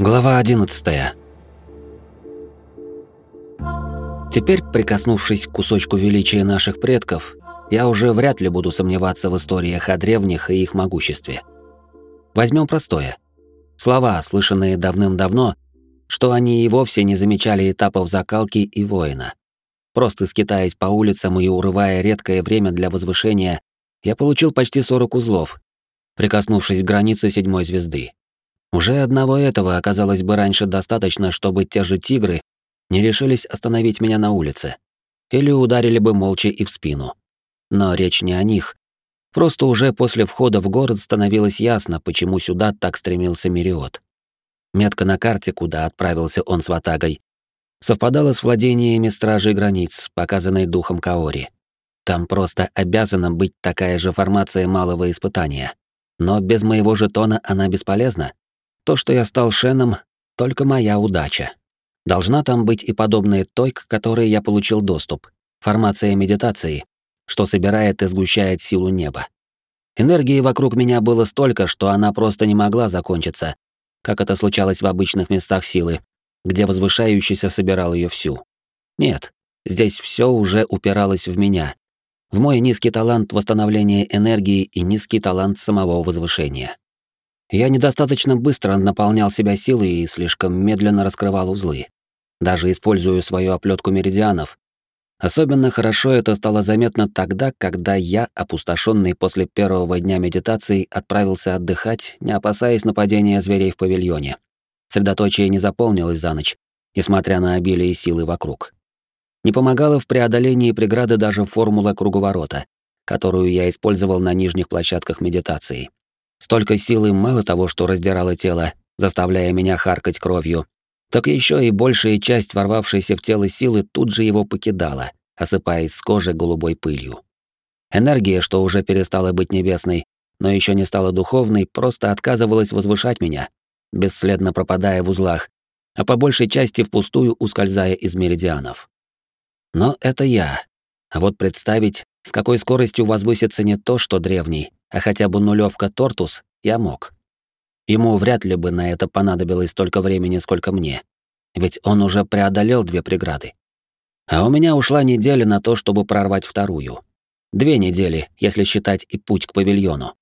Глава 11. Теперь, прикоснувшись к кусочку величия наших предков, я уже вряд ли буду сомневаться в историях о древних и их могуществе. Возьмем простое. Слова, слышанные давным-давно, что они и вовсе не замечали этапов закалки и воина. Просто скитаясь по улицам и урывая редкое время для возвышения, я получил почти 40 узлов, прикоснувшись к границе седьмой звезды. Уже одного этого оказалось бы раньше достаточно, чтобы те же тигры не решились остановить меня на улице. Или ударили бы молча и в спину. Но речь не о них. Просто уже после входа в город становилось ясно, почему сюда так стремился Мириот. Метка на карте, куда отправился он с Ватагой, совпадала с владениями стражей границ, показанной духом Каори. Там просто обязана быть такая же формация малого испытания. Но без моего жетона она бесполезна. То, что я стал Шеном, только моя удача. Должна там быть и подобная той, к которой я получил доступ. Формация медитации, что собирает и сгущает силу неба. Энергии вокруг меня было столько, что она просто не могла закончиться, как это случалось в обычных местах силы, где возвышающийся собирал ее всю. Нет, здесь все уже упиралось в меня, в мой низкий талант восстановления энергии и низкий талант самого возвышения. Я недостаточно быстро наполнял себя силой и слишком медленно раскрывал узлы. Даже используя свою оплетку меридианов. Особенно хорошо это стало заметно тогда, когда я, опустошенный после первого дня медитации, отправился отдыхать, не опасаясь нападения зверей в павильоне. Средоточие не заполнилось за ночь, несмотря на обилие силы вокруг. Не помогала в преодолении преграды даже формула круговорота, которую я использовал на нижних площадках медитации. Столько силы мало того, что раздирало тело, заставляя меня харкать кровью, так еще и большая часть ворвавшейся в тело силы тут же его покидала, осыпаясь с кожи голубой пылью. Энергия, что уже перестала быть небесной, но еще не стала духовной, просто отказывалась возвышать меня, бесследно пропадая в узлах, а по большей части впустую ускользая из меридианов. Но это я. А вот представить, с какой скоростью возвысится не то, что древний, а хотя бы нулевка Тортус, я мог. Ему вряд ли бы на это понадобилось столько времени, сколько мне. Ведь он уже преодолел две преграды. А у меня ушла неделя на то, чтобы прорвать вторую. Две недели, если считать и путь к павильону.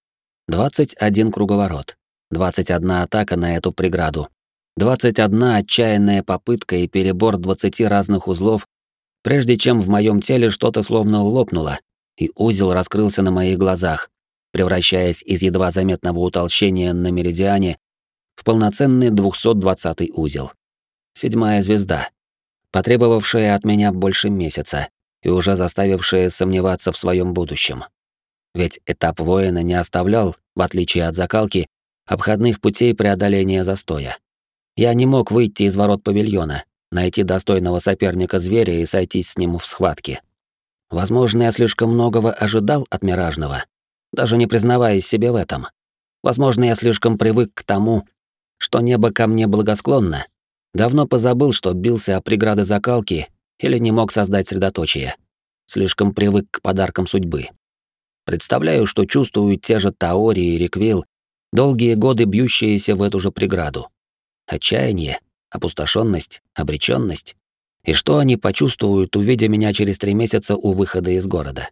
21 круговорот. 21 атака на эту преграду. 21 отчаянная попытка и перебор 20 разных узлов, прежде чем в моем теле что-то словно лопнуло, и узел раскрылся на моих глазах, превращаясь из едва заметного утолщения на меридиане в полноценный 220 узел. Седьмая звезда, потребовавшая от меня больше месяца и уже заставившая сомневаться в своем будущем. Ведь этап воина не оставлял, в отличие от закалки, обходных путей преодоления застоя. Я не мог выйти из ворот павильона, найти достойного соперника зверя и сойтись с ним в схватке. Возможно, я слишком многого ожидал от Миражного, даже не признаваясь себе в этом. Возможно, я слишком привык к тому, что небо ко мне благосклонно. Давно позабыл, что бился о преграды закалки или не мог создать средоточие. Слишком привык к подаркам судьбы. Представляю, что чувствуют те же Таори и Риквил, долгие годы бьющиеся в эту же преграду. Отчаяние, опустошенность, обреченность. И что они почувствуют, увидя меня через три месяца у выхода из города?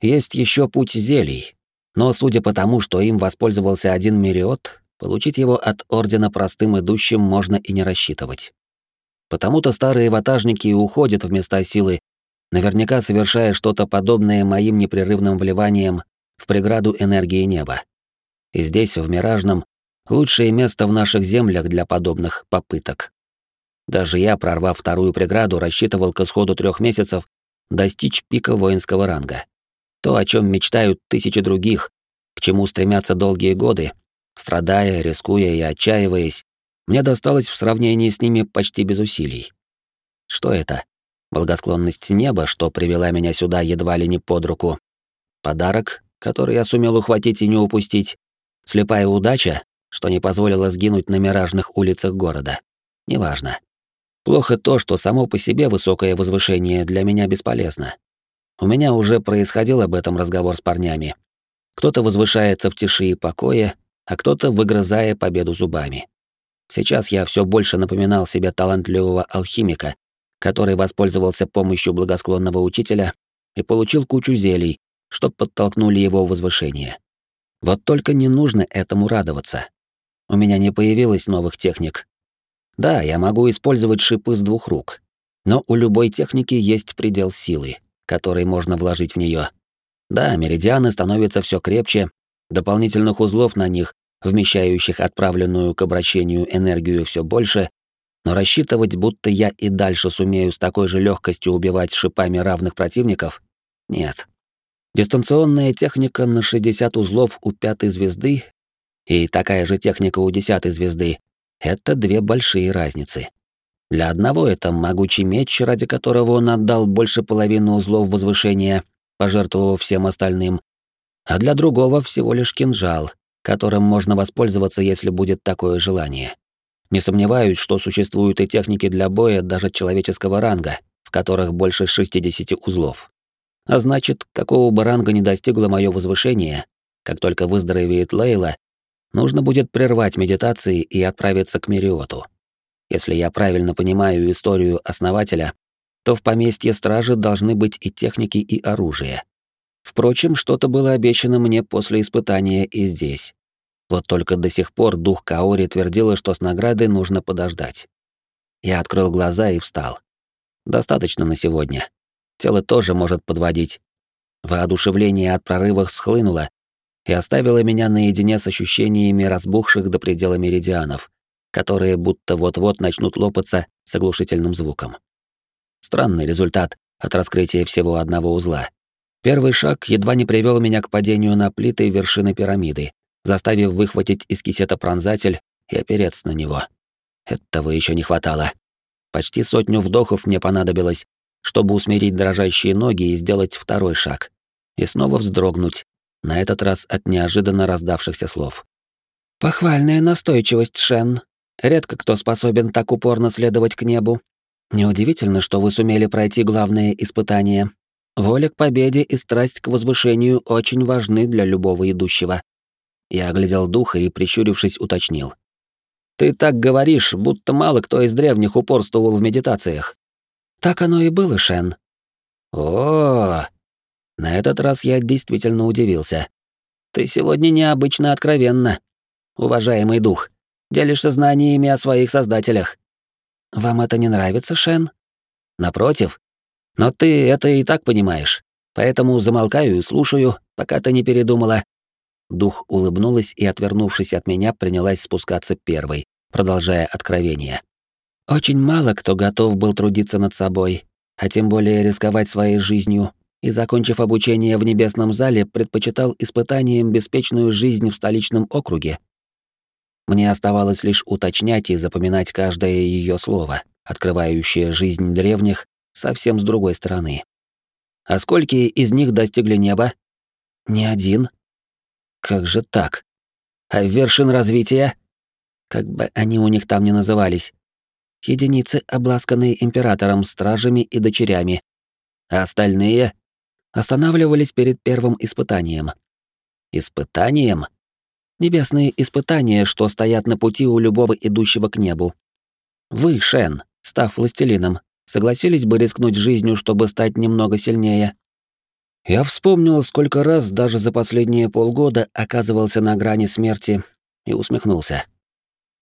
Есть еще путь зелий, но судя по тому, что им воспользовался один Мериот, получить его от Ордена простым идущим можно и не рассчитывать. Потому-то старые ватажники уходят в места силы, наверняка совершая что-то подобное моим непрерывным вливаниям в преграду энергии неба. И здесь, в Миражном, лучшее место в наших землях для подобных попыток. Даже я, прорвав вторую преграду, рассчитывал к исходу трех месяцев достичь пика воинского ранга. То, о чем мечтают тысячи других, к чему стремятся долгие годы, страдая, рискуя и отчаиваясь, мне досталось в сравнении с ними почти без усилий. Что это? Благосклонность неба, что привела меня сюда едва ли не под руку. Подарок, который я сумел ухватить и не упустить. Слепая удача, что не позволила сгинуть на миражных улицах города. Неважно. Плохо то, что само по себе высокое возвышение для меня бесполезно. У меня уже происходил об этом разговор с парнями. Кто-то возвышается в тиши и покое, а кто-то выгрызая победу зубами. Сейчас я все больше напоминал себе талантливого алхимика, который воспользовался помощью благосклонного учителя и получил кучу зелий, что подтолкнули его возвышение. Вот только не нужно этому радоваться. У меня не появилось новых техник. Да, я могу использовать шипы с двух рук, но у любой техники есть предел силы, который можно вложить в нее. Да, меридианы становятся все крепче, дополнительных узлов на них, вмещающих отправленную к обращению энергию все больше, но рассчитывать, будто я и дальше сумею с такой же легкостью убивать шипами равных противников, нет. Дистанционная техника на 60 узлов у пятой звезды и такая же техника у десятой звезды — это две большие разницы. Для одного это могучий меч, ради которого он отдал больше половины узлов возвышения, пожертвовав всем остальным, а для другого всего лишь кинжал, которым можно воспользоваться, если будет такое желание. Не сомневаюсь, что существуют и техники для боя даже человеческого ранга, в которых больше 60 узлов. А значит, какого бы ранга не достигло мое возвышение, как только выздоровеет Лейла, нужно будет прервать медитации и отправиться к Мериоту. Если я правильно понимаю историю основателя, то в поместье стражи должны быть и техники, и оружие. Впрочем, что-то было обещано мне после испытания и здесь. Вот только до сих пор дух Каори твердила, что с наградой нужно подождать. Я открыл глаза и встал. Достаточно на сегодня тело тоже может подводить. Воодушевление от прорывов схлынуло и оставило меня наедине с ощущениями разбухших до предела меридианов, которые будто вот-вот начнут лопаться с оглушительным звуком. Странный результат от раскрытия всего одного узла. Первый шаг едва не привел меня к падению на плиты вершины пирамиды, заставив выхватить из кисета пронзатель и опереться на него. Этого еще не хватало. Почти сотню вдохов мне понадобилось, чтобы усмирить дрожащие ноги и сделать второй шаг. И снова вздрогнуть, на этот раз от неожиданно раздавшихся слов. «Похвальная настойчивость, Шен. Редко кто способен так упорно следовать к небу. Неудивительно, что вы сумели пройти главное испытание. Воля к победе и страсть к возвышению очень важны для любого идущего». Я оглядел духа и, прищурившись, уточнил. «Ты так говоришь, будто мало кто из древних упорствовал в медитациях. Так оно и было, Шен. О, на этот раз я действительно удивился. Ты сегодня необычно откровенна, уважаемый дух. Делишься знаниями о своих создателях. Вам это не нравится, Шен? Напротив. Но ты это и так понимаешь. Поэтому замолкаю и слушаю, пока ты не передумала. Дух улыбнулась и, отвернувшись от меня, принялась спускаться первой, продолжая откровение. Очень мало кто готов был трудиться над собой, а тем более рисковать своей жизнью, и, закончив обучение в небесном зале, предпочитал испытаниям беспечную жизнь в столичном округе. Мне оставалось лишь уточнять и запоминать каждое ее слово, открывающее жизнь древних совсем с другой стороны. А сколько из них достигли неба? Ни один. Как же так? А вершин развития? Как бы они у них там ни назывались, единицы, обласканные императором, стражами и дочерями, а остальные останавливались перед первым испытанием. Испытанием? Небесные испытания, что стоят на пути у любого идущего к небу. Вы, Шен, став властелином, согласились бы рискнуть жизнью, чтобы стать немного сильнее? Я вспомнил, сколько раз даже за последние полгода оказывался на грани смерти и усмехнулся.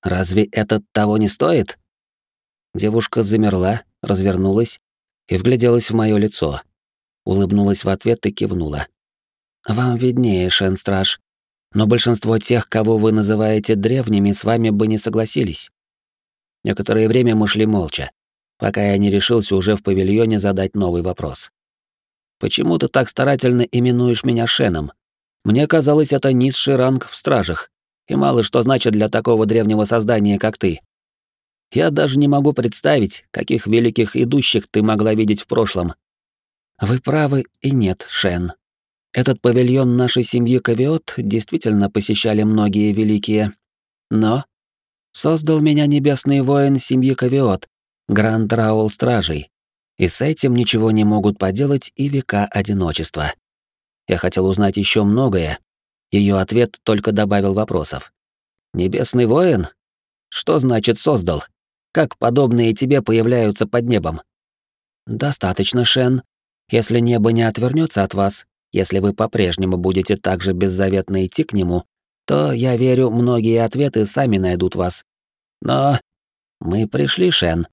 Разве это того не стоит? Девушка замерла, развернулась и вгляделась в мое лицо. Улыбнулась в ответ и кивнула. «Вам виднее, Шен-страж, но большинство тех, кого вы называете древними, с вами бы не согласились». Некоторое время мы шли молча, пока я не решился уже в павильоне задать новый вопрос. «Почему ты так старательно именуешь меня Шеном? Мне казалось, это низший ранг в стражах, и мало что значит для такого древнего создания, как ты». Я даже не могу представить, каких великих идущих ты могла видеть в прошлом. Вы правы и нет, Шен. Этот павильон нашей семьи Кавиот действительно посещали многие великие. Но создал меня небесный воин семьи Кавиот, Гранд Раул Стражей, и с этим ничего не могут поделать и века одиночества. Я хотел узнать еще многое. Ее ответ только добавил вопросов. Небесный воин? Что значит создал? Как подобные тебе появляются под небом? Достаточно, Шен. Если небо не отвернется от вас, если вы по-прежнему будете так же беззаветно идти к нему, то, я верю, многие ответы сами найдут вас. Но мы пришли, Шен.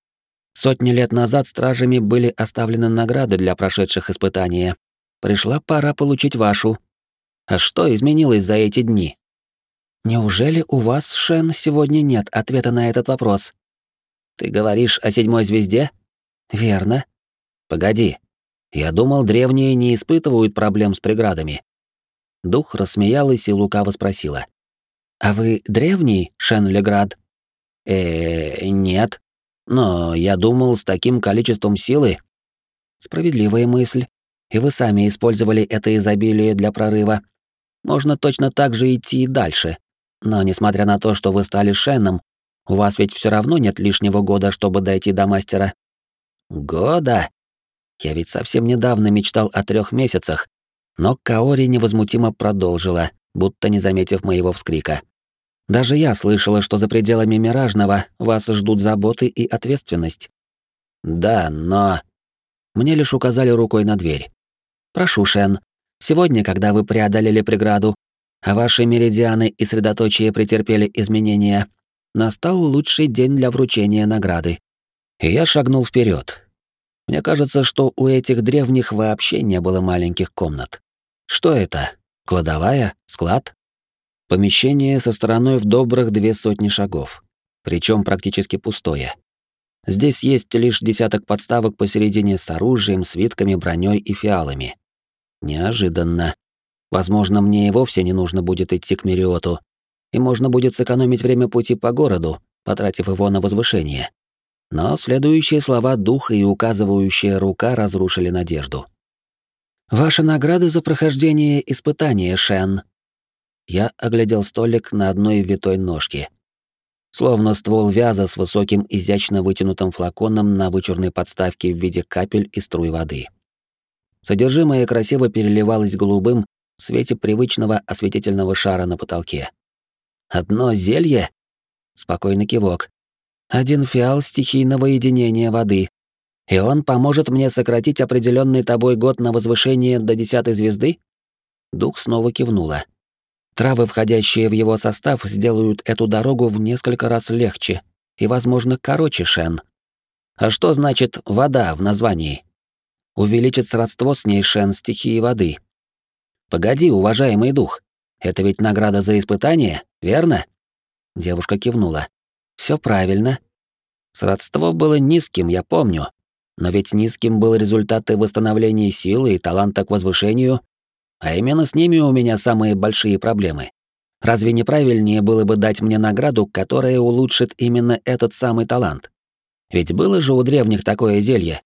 Сотни лет назад стражами были оставлены награды для прошедших испытания. Пришла пора получить вашу. А что изменилось за эти дни? Неужели у вас, Шен, сегодня нет ответа на этот вопрос? Ты говоришь о седьмой звезде? Верно. Погоди. Я думал, древние не испытывают проблем с преградами. Дух рассмеялась и лукаво спросила. «А вы древний, Шен Леград?» э нет. Но я думал, с таким количеством силы...» «Справедливая мысль. И вы сами использовали это изобилие для прорыва. Можно точно так же идти и дальше. Но несмотря на то, что вы стали Шеном, у вас ведь все равно нет лишнего года, чтобы дойти до мастера». «Года?» Я ведь совсем недавно мечтал о трех месяцах, но Каори невозмутимо продолжила, будто не заметив моего вскрика. Даже я слышала, что за пределами Миражного вас ждут заботы и ответственность. Да, но... Мне лишь указали рукой на дверь. Прошу, Шен, сегодня, когда вы преодолели преграду, а ваши меридианы и средоточие претерпели изменения, настал лучший день для вручения награды. И я шагнул вперед. Мне кажется, что у этих древних вообще не было маленьких комнат. Что это? Кладовая? Склад? Помещение со стороной в добрых две сотни шагов, причем практически пустое. Здесь есть лишь десяток подставок посередине с оружием, свитками, броней и фиалами. Неожиданно. Возможно, мне и вовсе не нужно будет идти к Мериоту, и можно будет сэкономить время пути по городу, потратив его на возвышение. Но следующие слова духа и указывающая рука разрушили надежду. «Ваша награда за прохождение испытания, Шен», я оглядел столик на одной витой ножке. Словно ствол вяза с высоким изящно вытянутым флаконом на вычурной подставке в виде капель и струй воды. Содержимое красиво переливалось голубым в свете привычного осветительного шара на потолке. «Одно зелье?» Спокойный кивок. «Один фиал стихийного единения воды. И он поможет мне сократить определенный тобой год на возвышение до десятой звезды?» Дух снова кивнула. Травы, входящие в его состав, сделают эту дорогу в несколько раз легче и, возможно, короче Шен. А что значит «вода» в названии? Увеличит сродство с ней Шен стихии воды. Погоди, уважаемый дух, это ведь награда за испытание, верно? Девушка кивнула. Все правильно. Сродство было низким, я помню. Но ведь низким был результат восстановления силы и таланта к возвышению, а именно с ними у меня самые большие проблемы. Разве не правильнее было бы дать мне награду, которая улучшит именно этот самый талант? Ведь было же у древних такое зелье.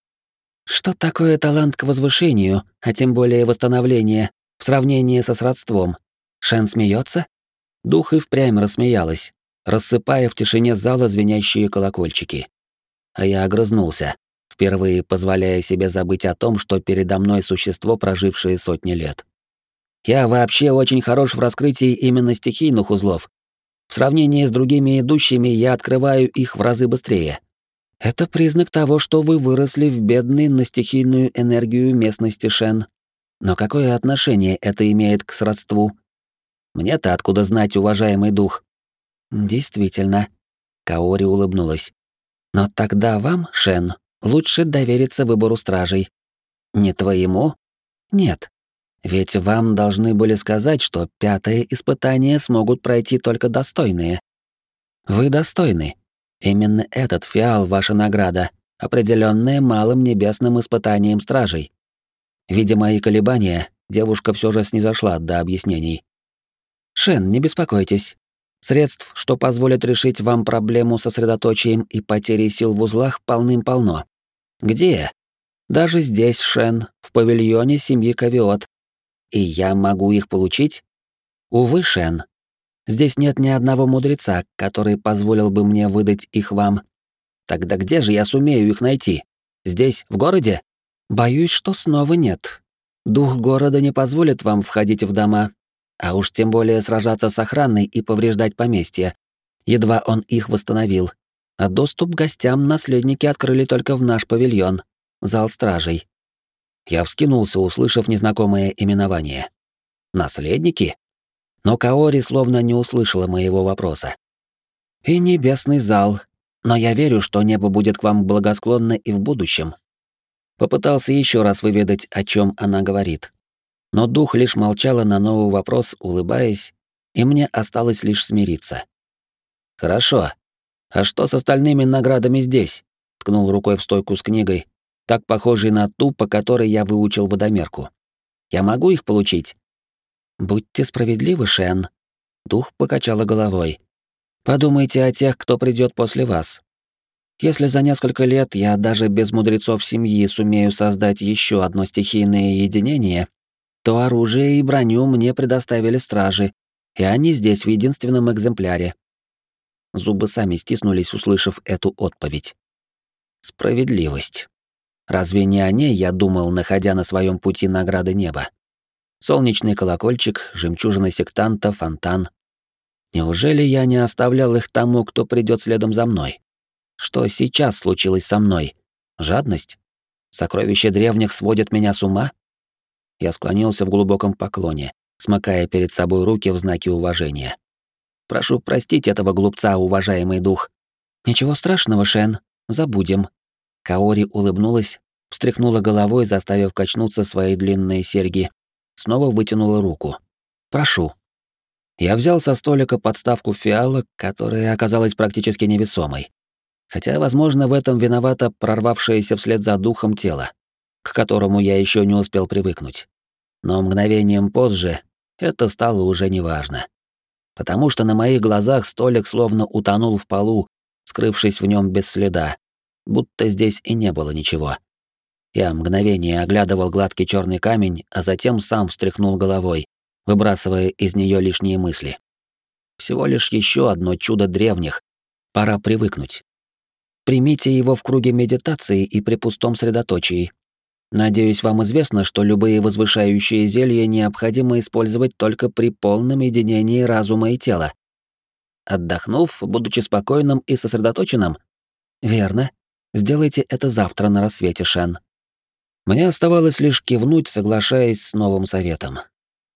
Что такое талант к возвышению, а тем более восстановление, в сравнении со сродством? Шен смеется? Дух и впрямь рассмеялась, рассыпая в тишине зала звенящие колокольчики. А я огрызнулся, впервые позволяя себе забыть о том, что передо мной существо, прожившее сотни лет. Я вообще очень хорош в раскрытии именно стихийных узлов. В сравнении с другими идущими я открываю их в разы быстрее. Это признак того, что вы выросли в бедной на стихийную энергию местности Шен. Но какое отношение это имеет к сродству? Мне-то откуда знать, уважаемый дух? Действительно, Каори улыбнулась. Но тогда вам, Шен, лучше довериться выбору стражей. Не твоему? Нет. Ведь вам должны были сказать, что пятое испытание смогут пройти только достойные. Вы достойны. Именно этот фиал ваша награда, определенная малым небесным испытанием стражей. Видя мои колебания, девушка все же снизошла до объяснений. Шен, не беспокойтесь. Средств, что позволят решить вам проблему сосредоточием и потерей сил в узлах, полным-полно. Где? Даже здесь, Шен, в павильоне семьи Кавиот, и я могу их получить? Увы, Шен. Здесь нет ни одного мудреца, который позволил бы мне выдать их вам. Тогда где же я сумею их найти? Здесь, в городе? Боюсь, что снова нет. Дух города не позволит вам входить в дома, а уж тем более сражаться с охраной и повреждать поместье. Едва он их восстановил, а доступ к гостям наследники открыли только в наш павильон, зал стражей. Я вскинулся, услышав незнакомое именование. Наследники? Но Каори словно не услышала моего вопроса. И небесный зал, но я верю, что небо будет к вам благосклонно и в будущем. Попытался еще раз выведать, о чем она говорит. Но дух лишь молчала на новый вопрос, улыбаясь, и мне осталось лишь смириться. Хорошо. А что с остальными наградами здесь? ткнул рукой в стойку с книгой, так похожей на ту, по которой я выучил водомерку. Я могу их получить? Будьте справедливы, Шен. Дух покачала головой. Подумайте о тех, кто придет после вас. Если за несколько лет я даже без мудрецов семьи сумею создать еще одно стихийное единение, то оружие и броню мне предоставили стражи, и они здесь в единственном экземпляре. Зубы сами стиснулись, услышав эту отповедь. Справедливость. Разве не о ней я думал, находя на своем пути награды неба? Солнечный колокольчик, жемчужина сектанта, фонтан. Неужели я не оставлял их тому, кто придет следом за мной? Что сейчас случилось со мной? Жадность? Сокровища древних сводят меня с ума? Я склонился в глубоком поклоне, смыкая перед собой руки в знаке уважения. Прошу простить этого глупца, уважаемый дух. Ничего страшного, Шен, забудем. Каори улыбнулась, встряхнула головой, заставив качнуться свои длинные серьги. Снова вытянула руку. Прошу. Я взял со столика подставку фиалок, которая оказалась практически невесомой. Хотя, возможно, в этом виновато прорвавшееся вслед за духом тело, к которому я еще не успел привыкнуть. Но мгновением позже это стало уже неважно потому что на моих глазах столик словно утонул в полу, скрывшись в нем без следа, будто здесь и не было ничего. Я мгновение оглядывал гладкий черный камень, а затем сам встряхнул головой, выбрасывая из нее лишние мысли. Всего лишь еще одно чудо древних. Пора привыкнуть. Примите его в круге медитации и при пустом средоточии, Надеюсь, вам известно, что любые возвышающие зелья необходимо использовать только при полном единении разума и тела. Отдохнув, будучи спокойным и сосредоточенным? Верно. Сделайте это завтра на рассвете, Шен. Мне оставалось лишь кивнуть, соглашаясь с новым советом.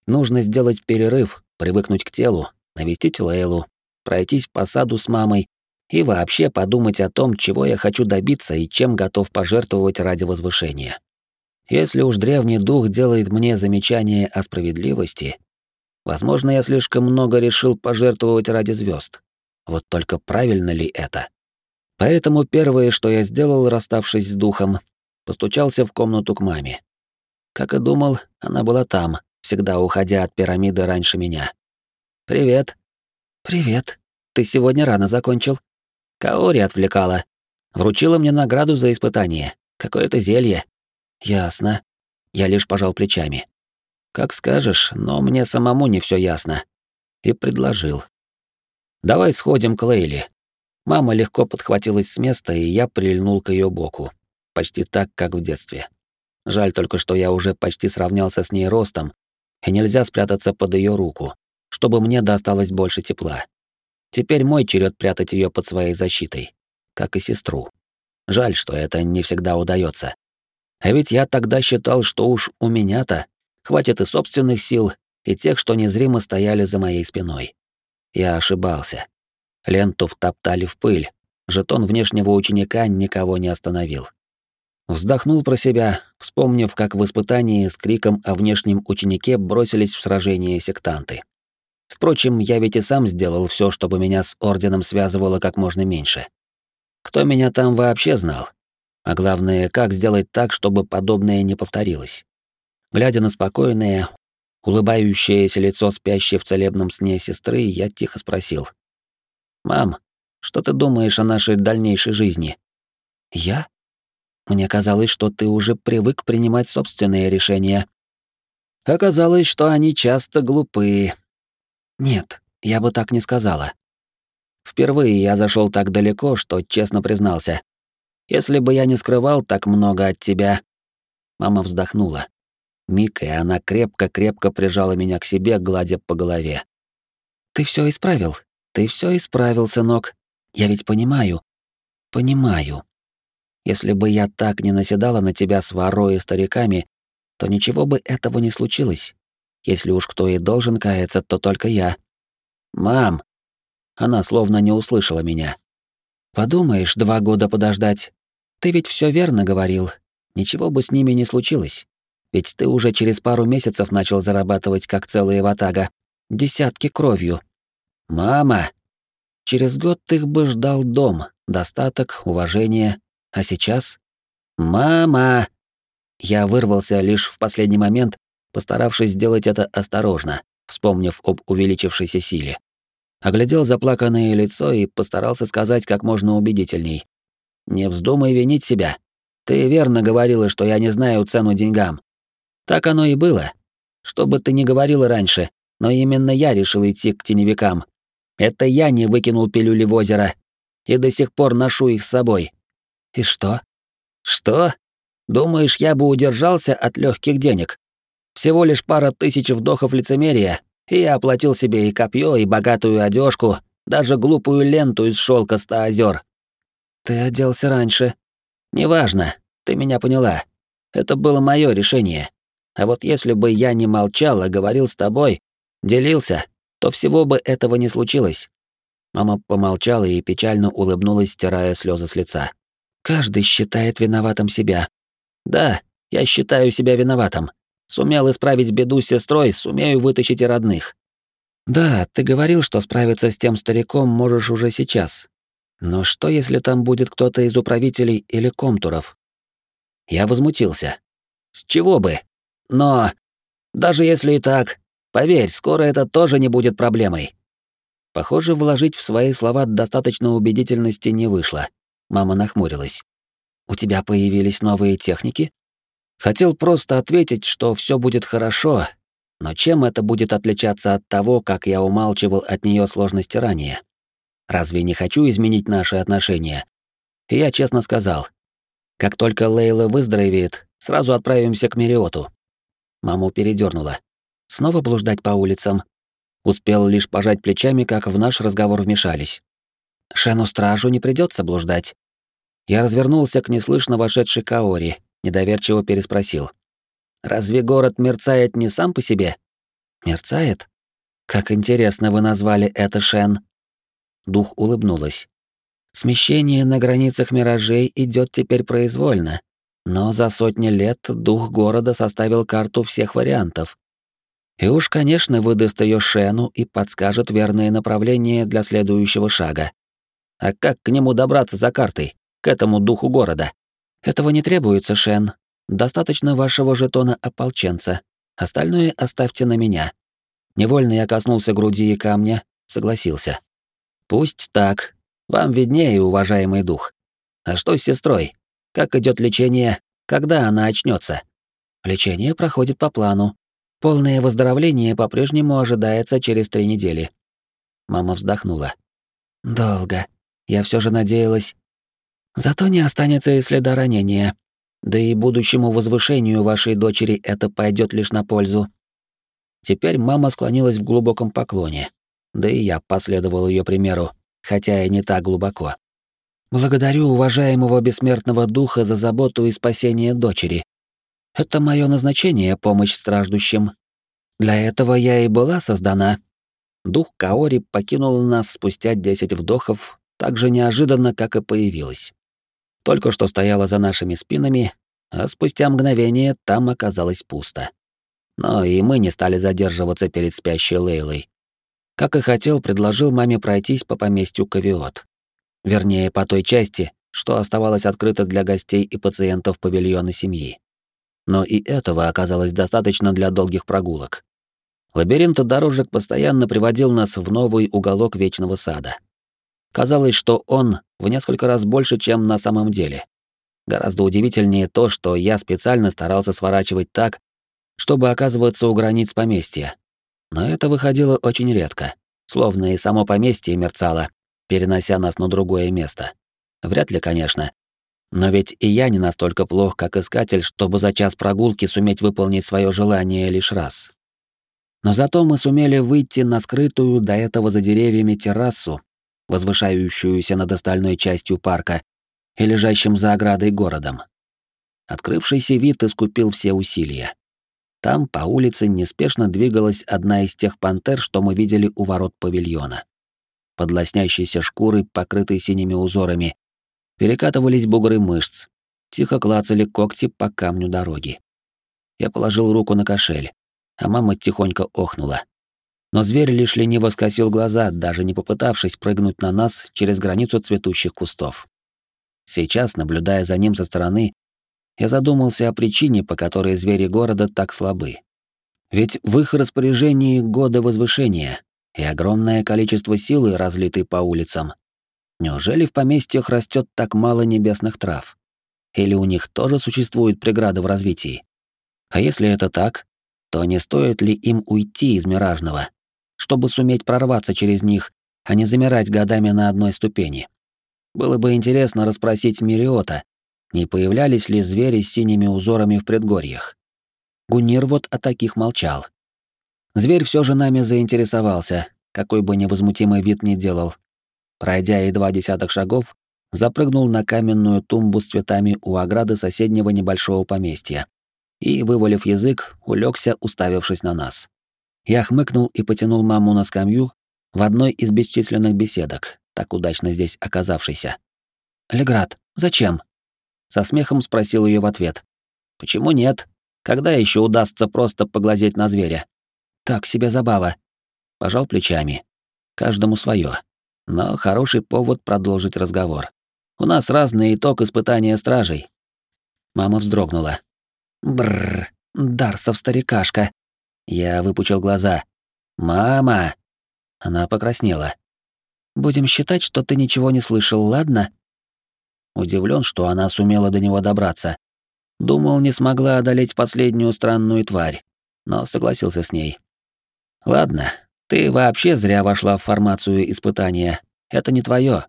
Нужно сделать перерыв, привыкнуть к телу, навестить Лейлу, пройтись по саду с мамой и вообще подумать о том, чего я хочу добиться и чем готов пожертвовать ради возвышения. Если уж древний дух делает мне замечание о справедливости, возможно, я слишком много решил пожертвовать ради звезд. Вот только правильно ли это? Поэтому первое, что я сделал, расставшись с духом, постучался в комнату к маме. Как и думал, она была там, всегда уходя от пирамиды раньше меня. «Привет». «Привет. Ты сегодня рано закончил?» Каори отвлекала. Вручила мне награду за испытание. Какое-то зелье. Ясно. Я лишь пожал плечами. Как скажешь, но мне самому не все ясно. И предложил. Давай сходим к Лейли. Мама легко подхватилась с места, и я прильнул к ее боку. Почти так, как в детстве. Жаль только, что я уже почти сравнялся с ней ростом, и нельзя спрятаться под ее руку, чтобы мне досталось больше тепла. Теперь мой черед прятать ее под своей защитой, как и сестру. Жаль, что это не всегда удается. А ведь я тогда считал, что уж у меня-то хватит и собственных сил, и тех, что незримо стояли за моей спиной. Я ошибался. Ленту втоптали в пыль, жетон внешнего ученика никого не остановил. Вздохнул про себя, вспомнив, как в испытании с криком о внешнем ученике бросились в сражение сектанты. Впрочем, я ведь и сам сделал все, чтобы меня с орденом связывало как можно меньше. Кто меня там вообще знал? А главное, как сделать так, чтобы подобное не повторилось. Глядя на спокойное, улыбающееся лицо спящей в целебном сне сестры, я тихо спросил. «Мам, что ты думаешь о нашей дальнейшей жизни?» «Я? Мне казалось, что ты уже привык принимать собственные решения». Оказалось, что они часто глупые. Нет, я бы так не сказала. Впервые я зашел так далеко, что честно признался. Если бы я не скрывал так много от тебя...» Мама вздохнула. Миг, и она крепко-крепко прижала меня к себе, гладя по голове. «Ты все исправил. Ты все исправил, сынок. Я ведь понимаю. Понимаю. Если бы я так не наседала на тебя с ворой и стариками, то ничего бы этого не случилось. Если уж кто и должен каяться, то только я. Мам! Она словно не услышала меня. Подумаешь, два года подождать. Ты ведь все верно говорил. Ничего бы с ними не случилось. Ведь ты уже через пару месяцев начал зарабатывать как целая ватага. Десятки кровью. Мама! Через год ты их бы ждал дом, достаток, уважение. А сейчас? Мама! Я вырвался лишь в последний момент, постаравшись сделать это осторожно, вспомнив об увеличившейся силе. Оглядел заплаканное лицо и постарался сказать как можно убедительней. «Не вздумай винить себя. Ты верно говорила, что я не знаю цену деньгам. Так оно и было. Что бы ты ни говорила раньше, но именно я решил идти к теневикам. Это я не выкинул пилюли в озеро. И до сих пор ношу их с собой. И что? Что? Думаешь, я бы удержался от легких денег? Всего лишь пара тысяч вдохов лицемерия, и я оплатил себе и копье, и богатую одежку, даже глупую ленту из шелка ста озер. Ты оделся раньше. Неважно, ты меня поняла. Это было мое решение. А вот если бы я не молчал, а говорил с тобой, делился, то всего бы этого не случилось. Мама помолчала и печально улыбнулась, стирая слезы с лица. Каждый считает виноватым себя. Да, я считаю себя виноватым. Сумел исправить беду с сестрой, сумею вытащить и родных. Да, ты говорил, что справиться с тем стариком можешь уже сейчас. Но что, если там будет кто-то из управителей или комтуров? Я возмутился. С чего бы? Но даже если и так, поверь, скоро это тоже не будет проблемой. Похоже, вложить в свои слова достаточно убедительности не вышло. Мама нахмурилась. У тебя появились новые техники? Хотел просто ответить, что все будет хорошо, но чем это будет отличаться от того, как я умалчивал от нее сложности ранее? Разве не хочу изменить наши отношения? И я честно сказал, как только Лейла выздоровеет, сразу отправимся к Мериоту. Маму передернула. Снова блуждать по улицам. Успел лишь пожать плечами, как в наш разговор вмешались. Шену стражу не придется блуждать. Я развернулся к неслышно вошедшей Каори, недоверчиво переспросил. «Разве город мерцает не сам по себе?» «Мерцает? Как интересно вы назвали это, Шен!» Дух улыбнулась. «Смещение на границах миражей идет теперь произвольно, но за сотни лет дух города составил карту всех вариантов. И уж, конечно, выдаст ее Шену и подскажет верное направление для следующего шага. А как к нему добраться за картой, к этому духу города? Этого не требуется, Шен. Достаточно вашего жетона ополченца. Остальное оставьте на меня. Невольно я коснулся груди и камня, согласился. Пусть так. Вам виднее, уважаемый дух. А что с сестрой? Как идет лечение? Когда она очнется? Лечение проходит по плану. Полное выздоровление по-прежнему ожидается через три недели. Мама вздохнула. Долго. Я все же надеялась. Зато не останется и следа ранения. Да и будущему возвышению вашей дочери это пойдет лишь на пользу. Теперь мама склонилась в глубоком поклоне. Да и я последовал ее примеру, хотя и не так глубоко. Благодарю уважаемого бессмертного духа за заботу и спасение дочери. Это мое назначение помощь страждущим. Для этого я и была создана. Дух Каори покинул нас спустя десять вдохов, так же неожиданно, как и появилась. Только что стояла за нашими спинами, а спустя мгновение там оказалось пусто. Но и мы не стали задерживаться перед спящей Лейлой. Как и хотел, предложил маме пройтись по поместью Кавиот. Вернее, по той части, что оставалось открыто для гостей и пациентов павильона семьи. Но и этого оказалось достаточно для долгих прогулок. Лабиринт дорожек постоянно приводил нас в новый уголок Вечного Сада. Казалось, что он в несколько раз больше, чем на самом деле. Гораздо удивительнее то, что я специально старался сворачивать так, чтобы оказываться у границ поместья. Но это выходило очень редко, словно и само поместье мерцало, перенося нас на другое место. Вряд ли, конечно. Но ведь и я не настолько плох, как искатель, чтобы за час прогулки суметь выполнить свое желание лишь раз. Но зато мы сумели выйти на скрытую до этого за деревьями террасу, возвышающуюся над остальной частью парка и лежащим за оградой городом. Открывшийся вид искупил все усилия. Там по улице неспешно двигалась одна из тех пантер, что мы видели у ворот павильона. Под лоснящейся шкурой, покрытой синими узорами, перекатывались бугры мышц, тихо клацали когти по камню дороги. Я положил руку на кошель, а мама тихонько охнула. Но зверь лишь лениво скосил глаза, даже не попытавшись прыгнуть на нас через границу цветущих кустов. Сейчас, наблюдая за ним со стороны, я задумался о причине, по которой звери города так слабы. Ведь в их распоряжении годы возвышения и огромное количество силы, разлитой по улицам. Неужели в поместьях растет так мало небесных трав? Или у них тоже существуют преграды в развитии? А если это так, то не стоит ли им уйти из Миражного, чтобы суметь прорваться через них, а не замирать годами на одной ступени? Было бы интересно расспросить Мириота, не появлялись ли звери с синими узорами в предгорьях. Гунир вот о таких молчал. Зверь все же нами заинтересовался, какой бы невозмутимый вид ни делал. Пройдя едва десяток шагов, запрыгнул на каменную тумбу с цветами у ограды соседнего небольшого поместья и, вывалив язык, улегся, уставившись на нас. Я хмыкнул и потянул маму на скамью в одной из бесчисленных беседок, так удачно здесь оказавшейся. «Леград, зачем?» Со смехом спросил ее в ответ. Почему нет? Когда еще удастся просто поглазеть на зверя? Так себе забава. Пожал плечами. Каждому свое. Но хороший повод продолжить разговор. У нас разный итог испытания стражей. Мама вздрогнула. Бррр, Дарсов старикашка. Я выпучил глаза. Мама! Она покраснела. Будем считать, что ты ничего не слышал, ладно? Удивлен, что она сумела до него добраться. Думал, не смогла одолеть последнюю странную тварь, но согласился с ней. Ладно, ты вообще зря вошла в формацию испытания. Это не твое.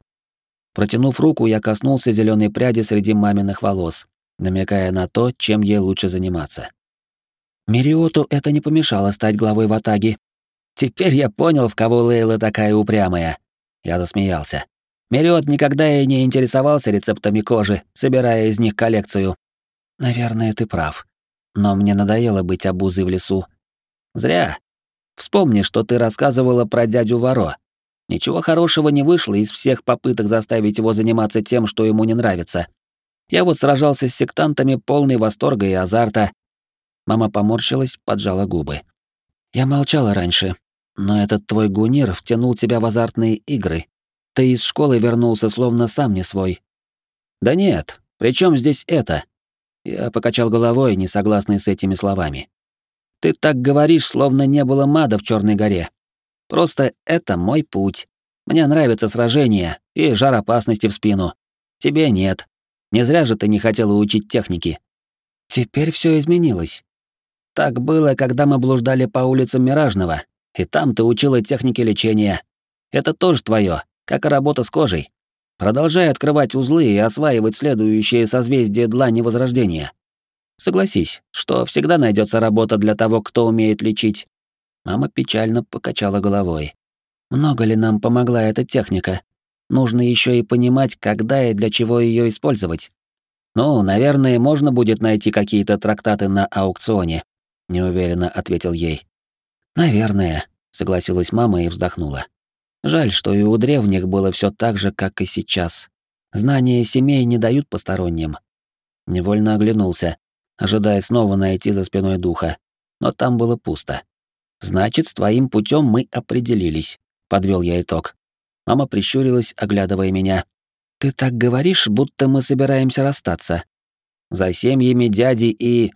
Протянув руку, я коснулся зеленой пряди среди маминых волос, намекая на то, чем ей лучше заниматься. Мириоту это не помешало стать главой Ватаги. Теперь я понял, в кого Лейла такая упрямая. Я засмеялся. Мериот никогда и не интересовался рецептами кожи, собирая из них коллекцию. Наверное, ты прав. Но мне надоело быть обузой в лесу. Зря. Вспомни, что ты рассказывала про дядю Варо. Ничего хорошего не вышло из всех попыток заставить его заниматься тем, что ему не нравится. Я вот сражался с сектантами полный восторга и азарта. Мама поморщилась, поджала губы. Я молчала раньше, но этот твой гунир втянул тебя в азартные игры, ты из школы вернулся словно сам не свой. Да нет, при чем здесь это? Я покачал головой, не согласный с этими словами. Ты так говоришь, словно не было мада в Черной горе. Просто это мой путь. Мне нравятся сражения и жар опасности в спину. Тебе нет. Не зря же ты не хотела учить техники. Теперь все изменилось. Так было, когда мы блуждали по улицам Миражного, и там ты учила техники лечения. Это тоже твое как и работа с кожей. Продолжай открывать узлы и осваивать следующее созвездие Длани Возрождения. Согласись, что всегда найдется работа для того, кто умеет лечить. Мама печально покачала головой. Много ли нам помогла эта техника? Нужно еще и понимать, когда и для чего ее использовать. Ну, наверное, можно будет найти какие-то трактаты на аукционе, неуверенно ответил ей. Наверное, согласилась мама и вздохнула. Жаль, что и у древних было все так же, как и сейчас. Знания семей не дают посторонним. Невольно оглянулся, ожидая снова найти за спиной духа, но там было пусто. Значит, с твоим путем мы определились, подвел я итог. Мама прищурилась, оглядывая меня. Ты так говоришь, будто мы собираемся расстаться. За семьями дяди и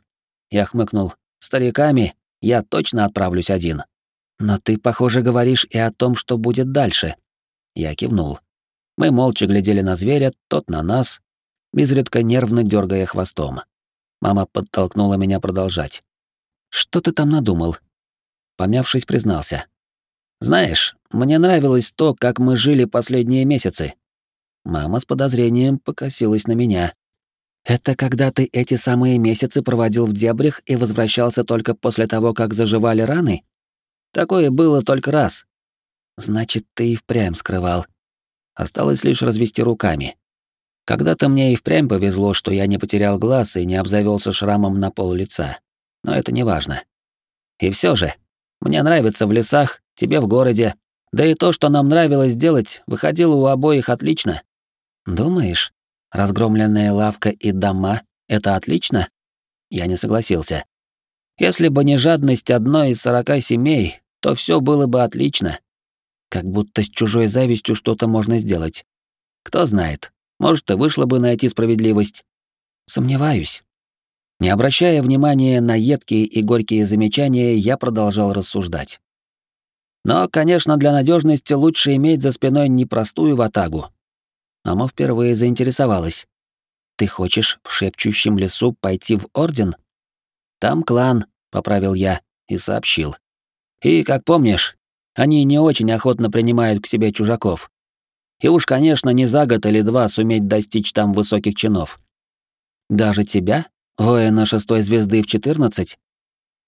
я хмыкнул. Стариками я точно отправлюсь один. Но ты, похоже, говоришь и о том, что будет дальше. Я кивнул. Мы молча глядели на зверя, тот на нас, изредка нервно дергая хвостом. Мама подтолкнула меня продолжать. Что ты там надумал? Помявшись, признался. Знаешь, мне нравилось то, как мы жили последние месяцы. Мама с подозрением покосилась на меня. Это когда ты эти самые месяцы проводил в дебрях и возвращался только после того, как заживали раны? Такое было только раз. Значит, ты и впрямь скрывал. Осталось лишь развести руками. Когда-то мне и впрямь повезло, что я не потерял глаз и не обзавелся шрамом на пол лица. Но это не важно. И все же, мне нравится в лесах, тебе в городе. Да и то, что нам нравилось делать, выходило у обоих отлично. Думаешь, разгромленная лавка и дома — это отлично? Я не согласился. Если бы не жадность одной из сорока семей, то все было бы отлично. Как будто с чужой завистью что-то можно сделать. Кто знает, может, и вышло бы найти справедливость. Сомневаюсь. Не обращая внимания на едкие и горькие замечания, я продолжал рассуждать. Но, конечно, для надежности лучше иметь за спиной непростую ватагу. Мама впервые заинтересовалась. Ты хочешь в шепчущем лесу пойти в орден? Там клан, поправил я и сообщил. И, как помнишь, они не очень охотно принимают к себе чужаков. И уж, конечно, не за год или два суметь достичь там высоких чинов. Даже тебя, воина шестой звезды в четырнадцать?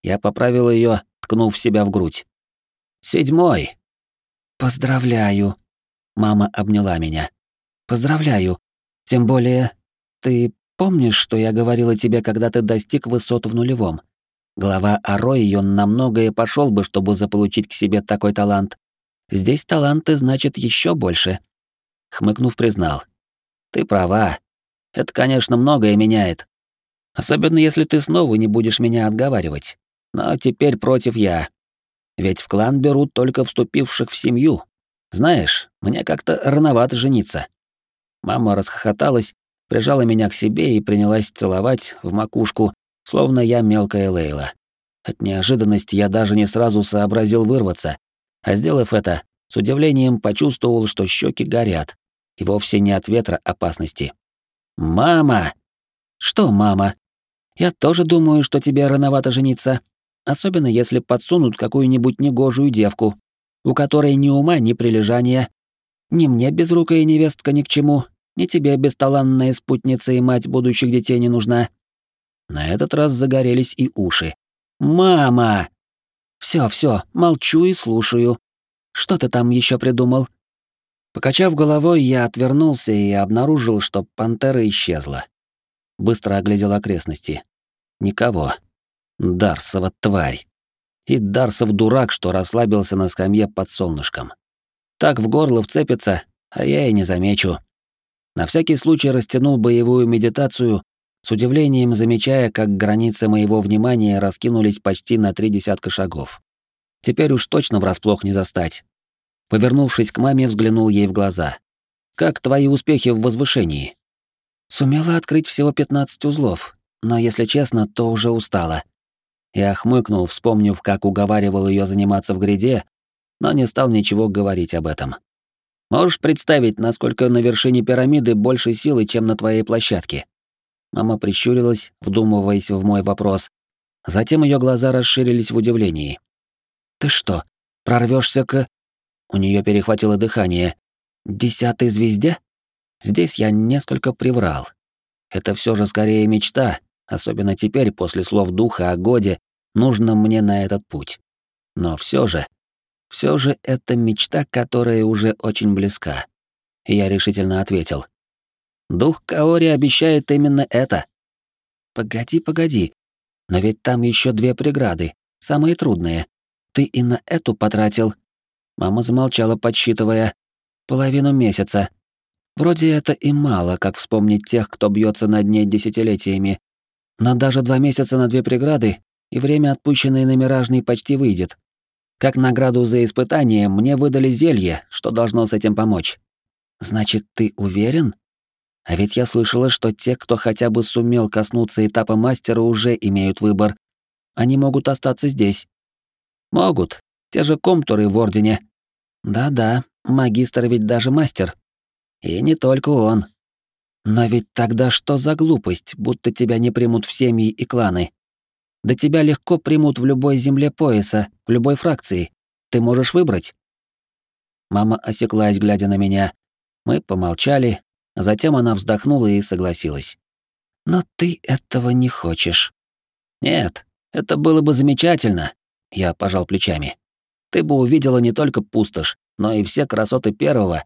Я поправил ее, ткнув себя в грудь. Седьмой. Поздравляю. Мама обняла меня. Поздравляю. Тем более, ты помнишь, что я говорила тебе, когда ты достиг высот в нулевом? Глава Аройон на многое пошел бы, чтобы заполучить к себе такой талант. Здесь таланты значит еще больше. Хмыкнув, признал. Ты права. Это, конечно, многое меняет. Особенно если ты снова не будешь меня отговаривать. Но теперь против я. Ведь в клан берут только вступивших в семью. Знаешь, мне как-то рановато жениться. Мама расхохоталась, прижала меня к себе и принялась целовать в макушку, словно я мелкая Лейла. От неожиданности я даже не сразу сообразил вырваться, а сделав это, с удивлением почувствовал, что щеки горят, и вовсе не от ветра опасности. «Мама!» «Что, мама? Я тоже думаю, что тебе рановато жениться, особенно если подсунут какую-нибудь негожую девку, у которой ни ума, ни прилежания. Ни мне безрукая невестка ни к чему, ни тебе бесталанная спутница и мать будущих детей не нужна. На этот раз загорелись и уши. «Мама!» «Всё, всё, молчу и слушаю. Что ты там ещё придумал?» Покачав головой, я отвернулся и обнаружил, что пантера исчезла. Быстро оглядел окрестности. Никого. Дарсова тварь. И Дарсов дурак, что расслабился на скамье под солнышком. Так в горло вцепится, а я и не замечу. На всякий случай растянул боевую медитацию с удивлением замечая, как границы моего внимания раскинулись почти на три десятка шагов. Теперь уж точно врасплох не застать. Повернувшись к маме, взглянул ей в глаза. «Как твои успехи в возвышении?» «Сумела открыть всего 15 узлов, но, если честно, то уже устала». Я хмыкнул, вспомнив, как уговаривал ее заниматься в гряде, но не стал ничего говорить об этом. «Можешь представить, насколько на вершине пирамиды больше силы, чем на твоей площадке?» Мама прищурилась, вдумываясь в мой вопрос. Затем ее глаза расширились в удивлении. «Ты что, прорвешься к...» У нее перехватило дыхание. «Десятой звезде?» Здесь я несколько приврал. Это все же скорее мечта, особенно теперь, после слов духа о годе, нужно мне на этот путь. Но все же, все же это мечта, которая уже очень близка. я решительно ответил. Дух Каори обещает именно это. Погоди, погоди. Но ведь там еще две преграды, самые трудные. Ты и на эту потратил. Мама замолчала, подсчитывая. Половину месяца. Вроде это и мало, как вспомнить тех, кто бьется над ней десятилетиями. Но даже два месяца на две преграды, и время, отпущенное на Миражный, почти выйдет. Как награду за испытание мне выдали зелье, что должно с этим помочь. Значит, ты уверен? А ведь я слышала, что те, кто хотя бы сумел коснуться этапа мастера, уже имеют выбор. Они могут остаться здесь. Могут. Те же комтуры в Ордене. Да-да, магистр ведь даже мастер. И не только он. Но ведь тогда что за глупость, будто тебя не примут в семьи и кланы? Да тебя легко примут в любой земле пояса, в любой фракции. Ты можешь выбрать. Мама осеклась, глядя на меня. Мы помолчали, Затем она вздохнула и согласилась. «Но ты этого не хочешь». «Нет, это было бы замечательно», — я пожал плечами. ты бы увидела не только пустошь, но и все красоты первого,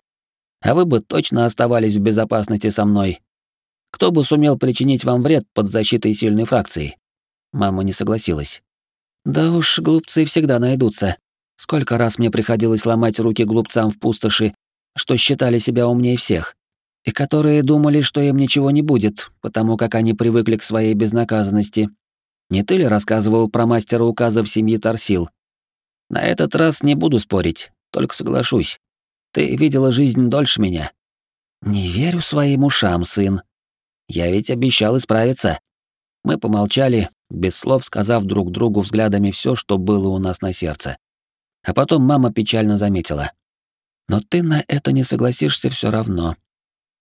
а вы бы точно оставались в безопасности со мной. Кто бы сумел причинить вам вред под защитой сильной фракции? Мама не согласилась. Да уж, глупцы всегда найдутся. Сколько раз мне приходилось ломать руки глупцам в пустоши, что считали себя умнее всех, и которые думали, что им ничего не будет, потому как они привыкли к своей безнаказанности. Не ты ли рассказывал про мастера указов семьи Тарсил? На этот раз не буду спорить, только соглашусь. Ты видела жизнь дольше меня. Не верю своим ушам, сын. Я ведь обещал исправиться. Мы помолчали, без слов сказав друг другу взглядами все, что было у нас на сердце. А потом мама печально заметила. Но ты на это не согласишься все равно.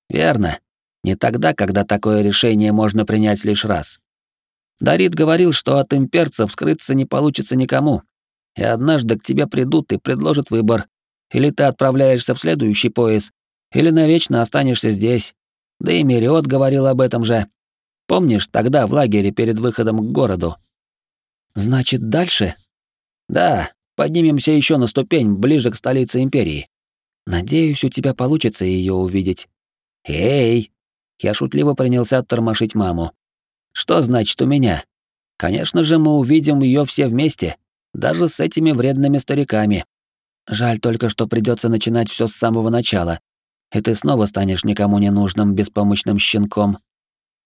Верно. Не тогда, когда такое решение можно принять лишь раз. Дарит говорил, что от имперцев скрыться не получится никому. И однажды к тебе придут и предложат выбор. Или ты отправляешься в следующий пояс, или навечно останешься здесь. Да и Мериот говорил об этом же. Помнишь, тогда в лагере перед выходом к городу? Значит, дальше? Да, поднимемся еще на ступень ближе к столице империи. Надеюсь, у тебя получится ее увидеть. Эй! Я шутливо принялся тормошить маму. Что значит у меня? Конечно же, мы увидим ее все вместе, даже с этими вредными стариками. Жаль только, что придется начинать все с самого начала, и ты снова станешь никому не нужным беспомощным щенком.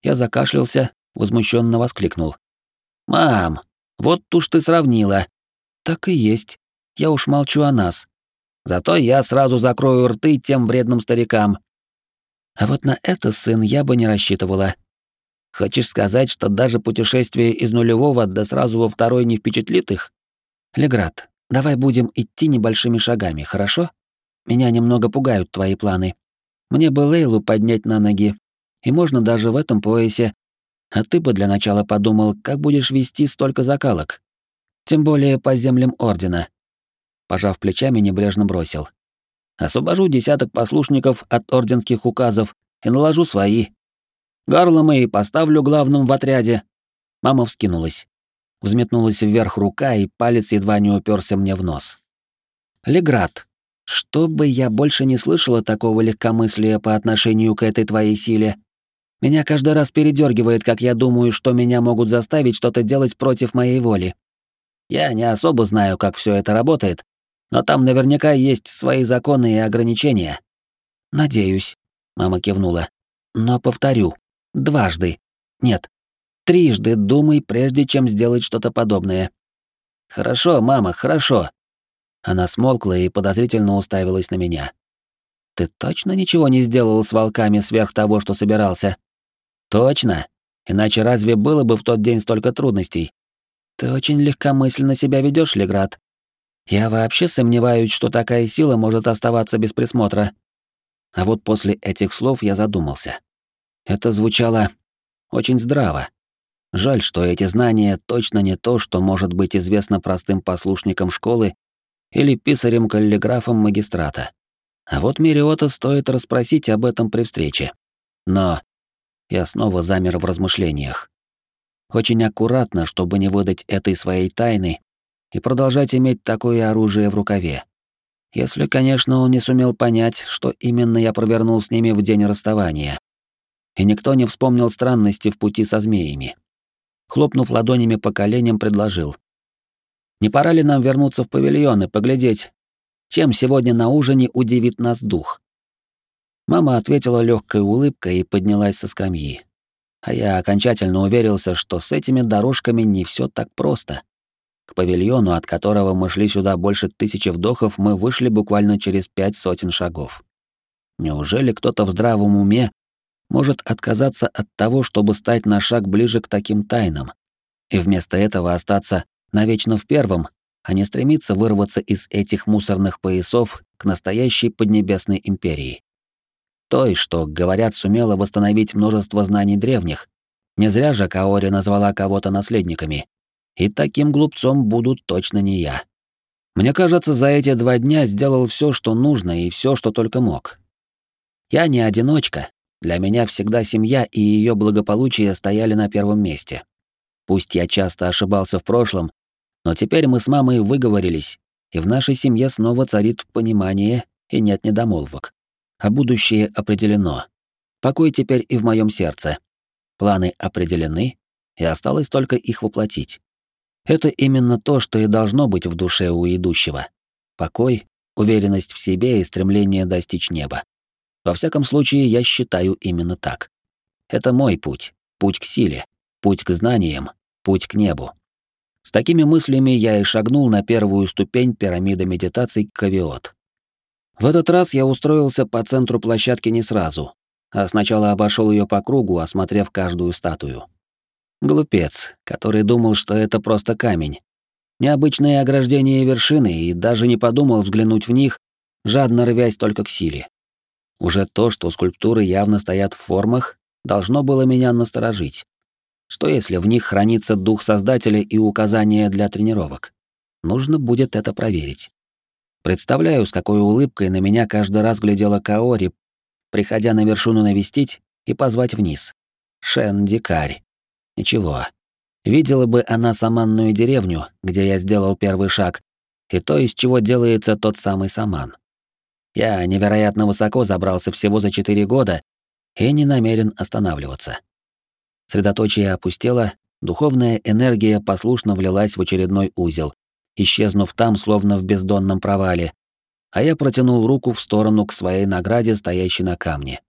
Я закашлялся, возмущенно воскликнул. «Мам, вот уж ты сравнила». «Так и есть. Я уж молчу о нас. Зато я сразу закрою рты тем вредным старикам». А вот на это, сын, я бы не рассчитывала. Хочешь сказать, что даже путешествие из нулевого до сразу во второй не впечатлит их? Леград, давай будем идти небольшими шагами, хорошо? Меня немного пугают твои планы. Мне бы Лейлу поднять на ноги, и можно даже в этом поясе. А ты бы для начала подумал, как будешь вести столько закалок. Тем более по землям Ордена. Пожав плечами, небрежно бросил. Освобожу десяток послушников от орденских указов и наложу свои. Гарлома и поставлю главным в отряде. Мама вскинулась. Взметнулась вверх рука, и палец едва не уперся мне в нос. Леград, чтобы я больше не слышала такого легкомыслия по отношению к этой твоей силе, меня каждый раз передергивает, как я думаю, что меня могут заставить что-то делать против моей воли. Я не особо знаю, как все это работает, но там наверняка есть свои законы и ограничения. Надеюсь, мама кивнула. Но повторю, дважды. Нет, трижды думай, прежде чем сделать что-то подобное. Хорошо, мама, хорошо. Она смолкла и подозрительно уставилась на меня. Ты точно ничего не сделал с волками сверх того, что собирался? Точно. Иначе разве было бы в тот день столько трудностей? Ты очень легкомысленно себя ведешь, Леград. Я вообще сомневаюсь, что такая сила может оставаться без присмотра. А вот после этих слов я задумался. Это звучало очень здраво. Жаль, что эти знания точно не то, что может быть известно простым послушникам школы или писарем-каллиграфом магистрата. А вот Мириота стоит расспросить об этом при встрече. Но я снова замер в размышлениях. Очень аккуратно, чтобы не выдать этой своей тайны и продолжать иметь такое оружие в рукаве. Если, конечно, он не сумел понять, что именно я провернул с ними в день расставания. И никто не вспомнил странности в пути со змеями. Хлопнув ладонями по коленям, предложил. «Не пора ли нам вернуться в павильон и поглядеть, чем сегодня на ужине удивит нас дух?» Мама ответила легкой улыбкой и поднялась со скамьи. А я окончательно уверился, что с этими дорожками не все так просто. Павильону, от которого мы шли сюда больше тысячи вдохов, мы вышли буквально через пять сотен шагов. Неужели кто-то в здравом уме может отказаться от того, чтобы стать на шаг ближе к таким тайнам, и вместо этого остаться навечно в первом, а не стремиться вырваться из этих мусорных поясов к настоящей поднебесной империи? той, что, говорят, сумела восстановить множество знаний древних. Не зря же Каори назвала кого-то наследниками. И таким глупцом буду точно не я. Мне кажется, за эти два дня сделал все, что нужно, и все, что только мог. Я не одиночка. Для меня всегда семья и ее благополучие стояли на первом месте. Пусть я часто ошибался в прошлом, но теперь мы с мамой выговорились, и в нашей семье снова царит понимание и нет недомолвок. А будущее определено. Покой теперь и в моем сердце. Планы определены, и осталось только их воплотить. Это именно то, что и должно быть в душе у идущего. Покой, уверенность в себе и стремление достичь неба. Во всяком случае, я считаю именно так. Это мой путь, путь к силе, путь к знаниям, путь к небу. С такими мыслями я и шагнул на первую ступень пирамиды медитаций Кавиот. В этот раз я устроился по центру площадки не сразу, а сначала обошел ее по кругу, осмотрев каждую статую. Глупец, который думал, что это просто камень. Необычные ограждения вершины и даже не подумал взглянуть в них, жадно рвясь только к силе. Уже то, что скульптуры явно стоят в формах, должно было меня насторожить. Что если в них хранится дух Создателя и указания для тренировок? Нужно будет это проверить. Представляю, с какой улыбкой на меня каждый раз глядела Каори, приходя на вершину навестить и позвать вниз. Шен Дикарь. Ничего. Видела бы она саманную деревню, где я сделал первый шаг, и то, из чего делается тот самый саман. Я невероятно высоко забрался всего за четыре года и не намерен останавливаться. Средоточие опустело, духовная энергия послушно влилась в очередной узел, исчезнув там, словно в бездонном провале, а я протянул руку в сторону к своей награде, стоящей на камне.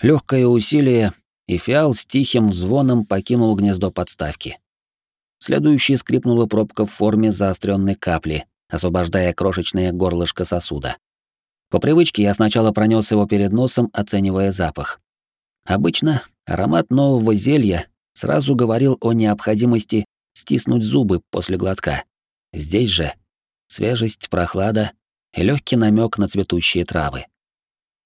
Легкое усилие, и фиал с тихим звоном покинул гнездо подставки. Следующей скрипнула пробка в форме заостренной капли, освобождая крошечное горлышко сосуда. По привычке я сначала пронес его перед носом, оценивая запах. Обычно аромат нового зелья сразу говорил о необходимости стиснуть зубы после глотка. Здесь же свежесть, прохлада, и легкий намек на цветущие травы.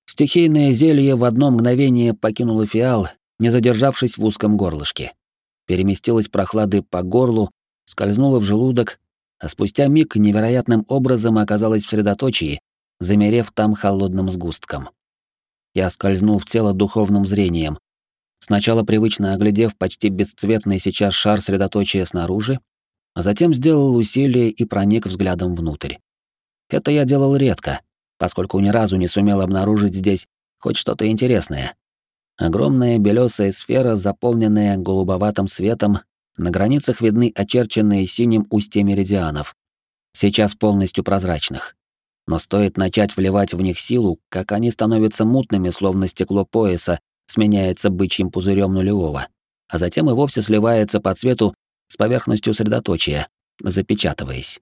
Стихийное зелье в одно мгновение покинуло фиал, не задержавшись в узком горлышке. Переместилось прохлады по горлу, скользнуло в желудок, а спустя миг невероятным образом оказалось в средоточии, замерев там холодным сгустком. Я скользнул в тело духовным зрением, сначала привычно оглядев почти бесцветный сейчас шар средоточия снаружи, а затем сделал усилие и проник взглядом внутрь. Это я делал редко, поскольку ни разу не сумел обнаружить здесь хоть что-то интересное. Огромная белесая сфера, заполненная голубоватым светом, на границах видны очерченные синим устья меридианов, сейчас полностью прозрачных. Но стоит начать вливать в них силу, как они становятся мутными, словно стекло пояса, сменяется бычьим пузырем нулевого, а затем и вовсе сливается по цвету с поверхностью средоточия, запечатываясь.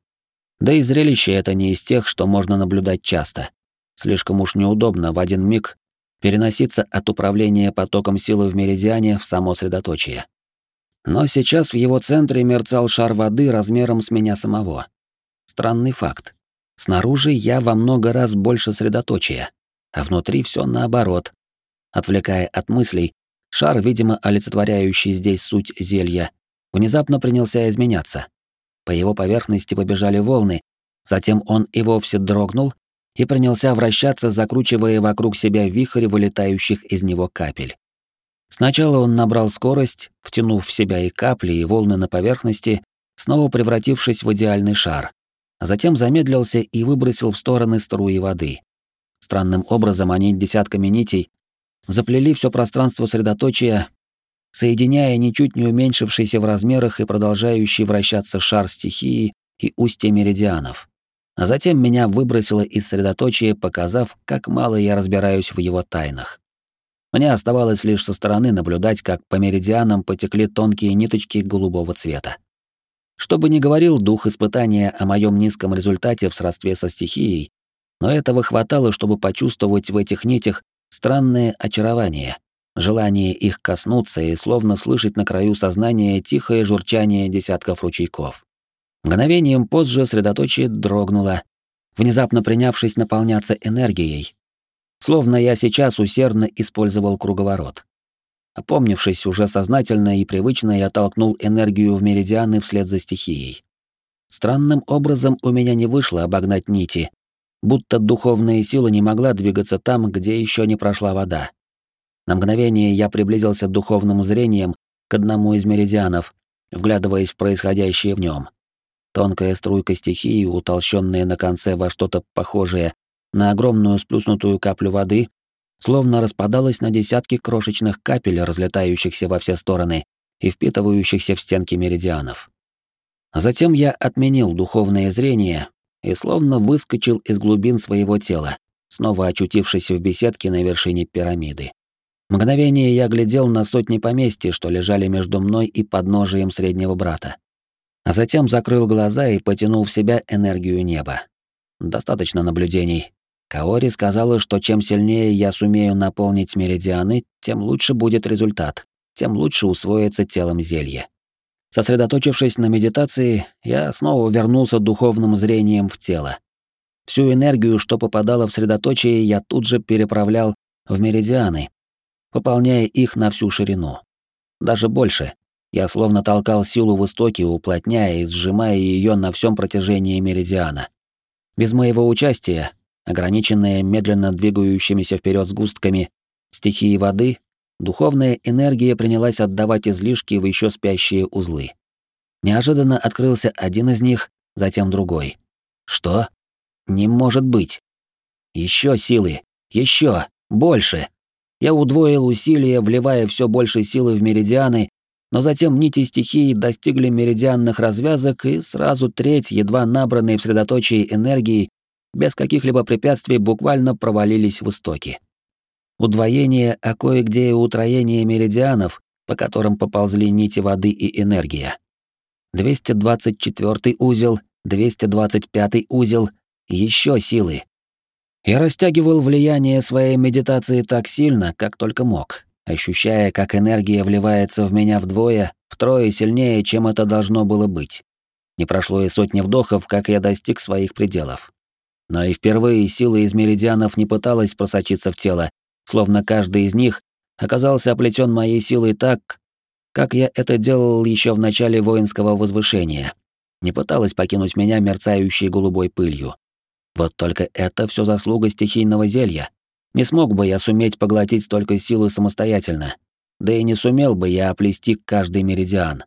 Да и зрелище это не из тех, что можно наблюдать часто. Слишком уж неудобно в один миг переноситься от управления потоком силы в меридиане в само средоточие. Но сейчас в его центре мерцал шар воды размером с меня самого. Странный факт. Снаружи я во много раз больше средоточия, а внутри все наоборот. Отвлекая от мыслей, шар, видимо, олицетворяющий здесь суть зелья, внезапно принялся изменяться. По его поверхности побежали волны, затем он и вовсе дрогнул и принялся вращаться, закручивая вокруг себя вихрь вылетающих из него капель. Сначала он набрал скорость, втянув в себя и капли, и волны на поверхности, снова превратившись в идеальный шар, а затем замедлился и выбросил в стороны струи воды. Странным образом они десятками нитей заплели все пространство средоточия, соединяя ничуть не уменьшившийся в размерах и продолжающий вращаться шар стихии и устья меридианов. А затем меня выбросило из средоточия, показав, как мало я разбираюсь в его тайнах. Мне оставалось лишь со стороны наблюдать, как по меридианам потекли тонкие ниточки голубого цвета. Что бы ни говорил дух испытания о моем низком результате в сродстве со стихией, но этого хватало, чтобы почувствовать в этих нитях странное очарование, желание их коснуться и словно слышать на краю сознания тихое журчание десятков ручейков. Мгновением позже средоточие дрогнуло, внезапно принявшись наполняться энергией, словно я сейчас усердно использовал круговорот. Опомнившись уже сознательно и привычно, я толкнул энергию в меридианы вслед за стихией. Странным образом у меня не вышло обогнать нити, будто духовная сила не могла двигаться там, где еще не прошла вода. На мгновение я приблизился духовным зрением к одному из меридианов, вглядываясь в происходящее в нем. Тонкая струйка стихии, утолщенная на конце во что-то похожее на огромную сплюснутую каплю воды, словно распадалась на десятки крошечных капель, разлетающихся во все стороны и впитывающихся в стенки меридианов. Затем я отменил духовное зрение и словно выскочил из глубин своего тела, снова очутившись в беседке на вершине пирамиды. Мгновение я глядел на сотни поместьй, что лежали между мной и подножием среднего брата. А затем закрыл глаза и потянул в себя энергию неба. Достаточно наблюдений. Каори сказала, что чем сильнее я сумею наполнить меридианы, тем лучше будет результат, тем лучше усвоится телом зелье. Сосредоточившись на медитации, я снова вернулся духовным зрением в тело. Всю энергию, что попадала в средоточие, я тут же переправлял в меридианы, пополняя их на всю ширину. Даже больше. Я словно толкал силу в истоке, уплотняя и сжимая ее на всем протяжении меридиана. Без моего участия, ограниченная медленно двигающимися вперед сгустками стихии воды, духовная энергия принялась отдавать излишки в еще спящие узлы. Неожиданно открылся один из них, затем другой. Что? Не может быть. Еще силы, еще, больше. Я удвоил усилия, вливая все больше силы в меридианы, но затем нити стихии достигли меридианных развязок, и сразу треть, едва набранной в средоточии энергии, без каких-либо препятствий буквально провалились в истоки удвоение, а кое-где и утроение меридианов, по которым поползли нити воды и энергия. 224 узел, 225 узел, еще силы. Я растягивал влияние своей медитации так сильно, как только мог, ощущая, как энергия вливается в меня вдвое, втрое сильнее, чем это должно было быть. Не прошло и сотни вдохов, как я достиг своих пределов. Но и впервые сила из меридианов не пыталась просочиться в тело, словно каждый из них оказался оплетен моей силой так, как я это делал еще в начале воинского возвышения. Не пыталась покинуть меня мерцающей голубой пылью. Вот только это все заслуга стихийного зелья. Не смог бы я суметь поглотить столько силы самостоятельно. Да и не сумел бы я оплести каждый меридиан.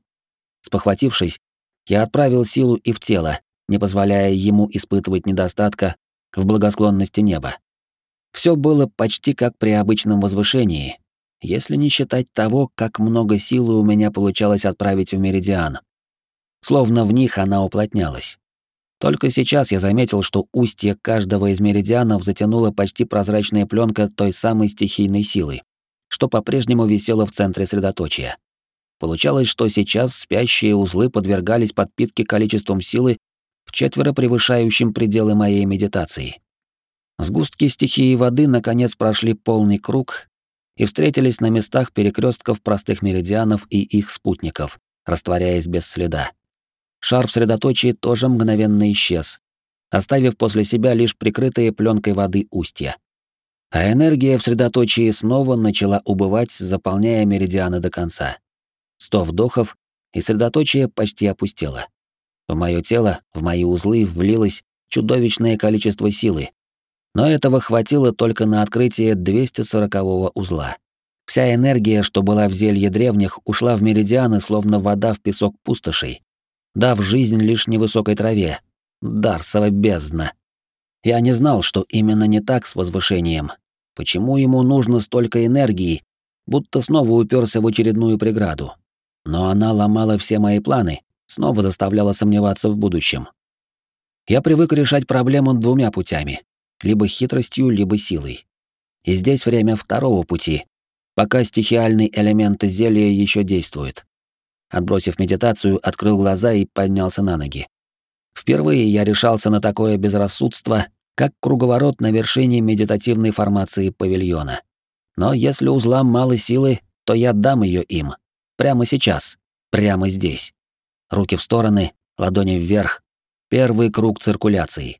Спохватившись, я отправил силу и в тело, не позволяя ему испытывать недостатка в благосклонности неба. Все было почти как при обычном возвышении, если не считать того, как много силы у меня получалось отправить в меридиан. Словно в них она уплотнялась. Только сейчас я заметил, что устье каждого из меридианов затянула почти прозрачная пленка той самой стихийной силы, что по-прежнему висела в центре средоточия. Получалось, что сейчас спящие узлы подвергались подпитке количеством силы в четверо превышающим пределы моей медитации. Сгустки стихии воды наконец прошли полный круг и встретились на местах перекрестков простых меридианов и их спутников, растворяясь без следа. Шар в средоточии тоже мгновенно исчез, оставив после себя лишь прикрытые пленкой воды устья. А энергия в средоточии снова начала убывать, заполняя меридианы до конца. Сто вдохов, и средоточие почти опустело. В мое тело, в мои узлы влилось чудовищное количество силы, но этого хватило только на открытие 240-го узла. Вся энергия, что была в зелье древних, ушла в меридианы, словно вода в песок пустошей, дав жизнь лишь невысокой траве. Дарсова бездна. Я не знал, что именно не так с возвышением. Почему ему нужно столько энергии, будто снова уперся в очередную преграду. Но она ломала все мои планы, снова заставляла сомневаться в будущем. Я привык решать проблему двумя путями либо хитростью, либо силой. И здесь время второго пути, пока стихиальный элемент зелья еще действует. Отбросив медитацию, открыл глаза и поднялся на ноги. Впервые я решался на такое безрассудство, как круговорот на вершине медитативной формации павильона. Но если узлам мало силы, то я дам ее им. Прямо сейчас. Прямо здесь. Руки в стороны, ладони вверх. Первый круг циркуляции.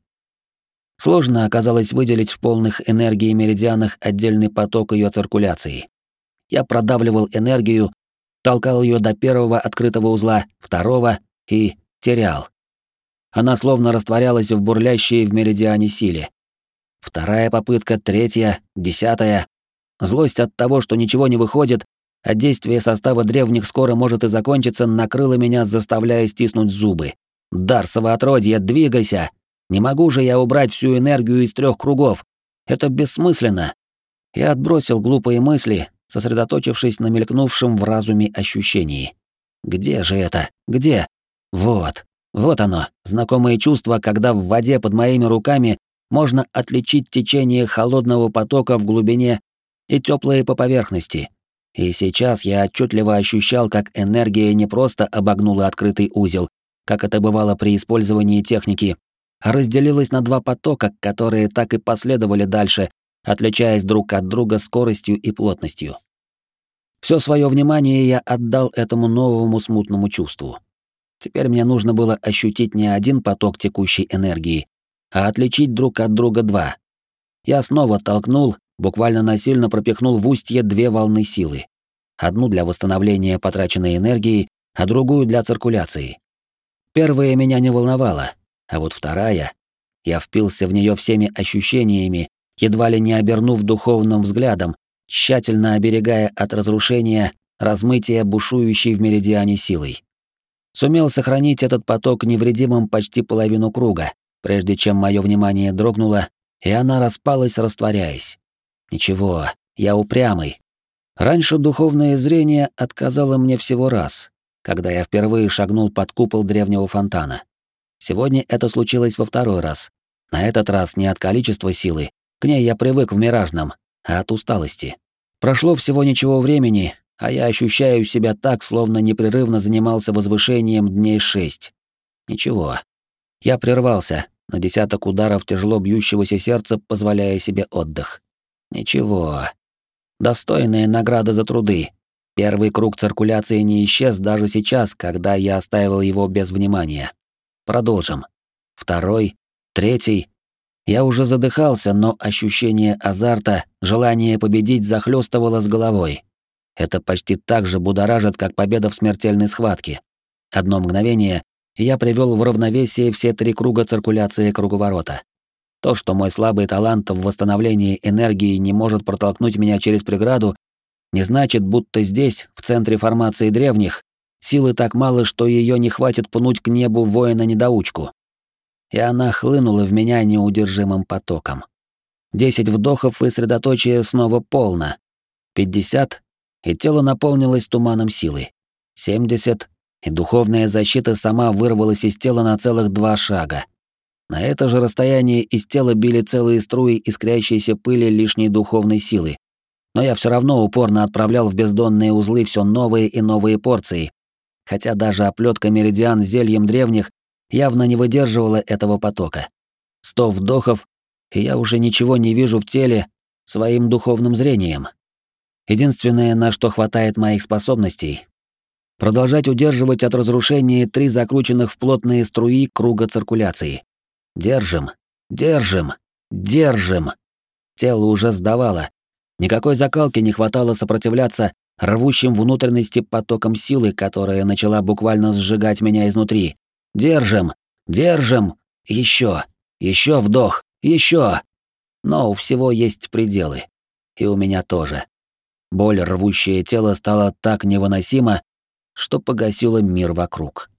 Сложно оказалось выделить в полных энергии меридианах отдельный поток ее циркуляции. Я продавливал энергию, толкал ее до первого открытого узла, второго и терял. Она словно растворялась в бурлящей в меридиане силе. Вторая попытка, третья, десятая. Злость от того, что ничего не выходит, а действие состава древних скоро может и закончиться, накрыла меня, заставляя стиснуть зубы. Дарсово отродье, двигайся! Не могу же я убрать всю энергию из трех кругов. Это бессмысленно. Я отбросил глупые мысли, сосредоточившись на мелькнувшем в разуме ощущении. Где же это? Где? Вот. Вот оно, знакомое чувство, когда в воде под моими руками можно отличить течение холодного потока в глубине и теплое по поверхности. И сейчас я отчетливо ощущал, как энергия не просто обогнула открытый узел, как это бывало при использовании техники, а разделилась на два потока, которые так и последовали дальше, отличаясь друг от друга скоростью и плотностью. Все свое внимание я отдал этому новому смутному чувству. Теперь мне нужно было ощутить не один поток текущей энергии, а отличить друг от друга два. Я снова толкнул, буквально насильно пропихнул в устье две волны силы. Одну для восстановления потраченной энергии, а другую для циркуляции. Первая меня не волновала, а вот вторая... Я впился в нее всеми ощущениями, едва ли не обернув духовным взглядом, тщательно оберегая от разрушения, размытия бушующей в меридиане силой. Сумел сохранить этот поток невредимым почти половину круга, прежде чем мое внимание дрогнуло, и она распалась, растворяясь. Ничего, я упрямый. Раньше духовное зрение отказало мне всего раз, когда я впервые шагнул под купол древнего фонтана. Сегодня это случилось во второй раз. На этот раз не от количества силы, к ней я привык в миражном, а от усталости. Прошло всего ничего времени, а я ощущаю себя так, словно непрерывно занимался возвышением дней шесть. Ничего. Я прервался, на десяток ударов тяжело бьющегося сердца, позволяя себе отдых. Ничего. Достойная награда за труды. Первый круг циркуляции не исчез даже сейчас, когда я оставил его без внимания. Продолжим. Второй, третий. Я уже задыхался, но ощущение азарта, желание победить захлестывало с головой. Это почти так же будоражит, как победа в смертельной схватке. Одно мгновение, и я привел в равновесие все три круга циркуляции круговорота. То, что мой слабый талант в восстановлении энергии не может протолкнуть меня через преграду, не значит, будто здесь, в центре формации древних, силы так мало, что ее не хватит пнуть к небу воина-недоучку. И она хлынула в меня неудержимым потоком. Десять вдохов и средоточие снова полно. Пятьдесят, и тело наполнилось туманом силы. Семьдесят, и духовная защита сама вырвалась из тела на целых два шага. На это же расстояние из тела били целые струи искрящейся пыли лишней духовной силы. Но я все равно упорно отправлял в бездонные узлы все новые и новые порции. Хотя даже оплетка меридиан зельем древних явно не выдерживала этого потока. Сто вдохов, и я уже ничего не вижу в теле своим духовным зрением. Единственное, на что хватает моих способностей, продолжать удерживать от разрушения три закрученных в плотные струи круга циркуляции. Держим, держим, держим. Тело уже сдавало. Никакой закалки не хватало сопротивляться рвущим внутренности потоком силы, которая начала буквально сжигать меня изнутри. Держим, держим, еще, еще вдох, еще. Но у всего есть пределы. И у меня тоже. Боль, рвущая тело, стала так невыносима, что погасила мир вокруг.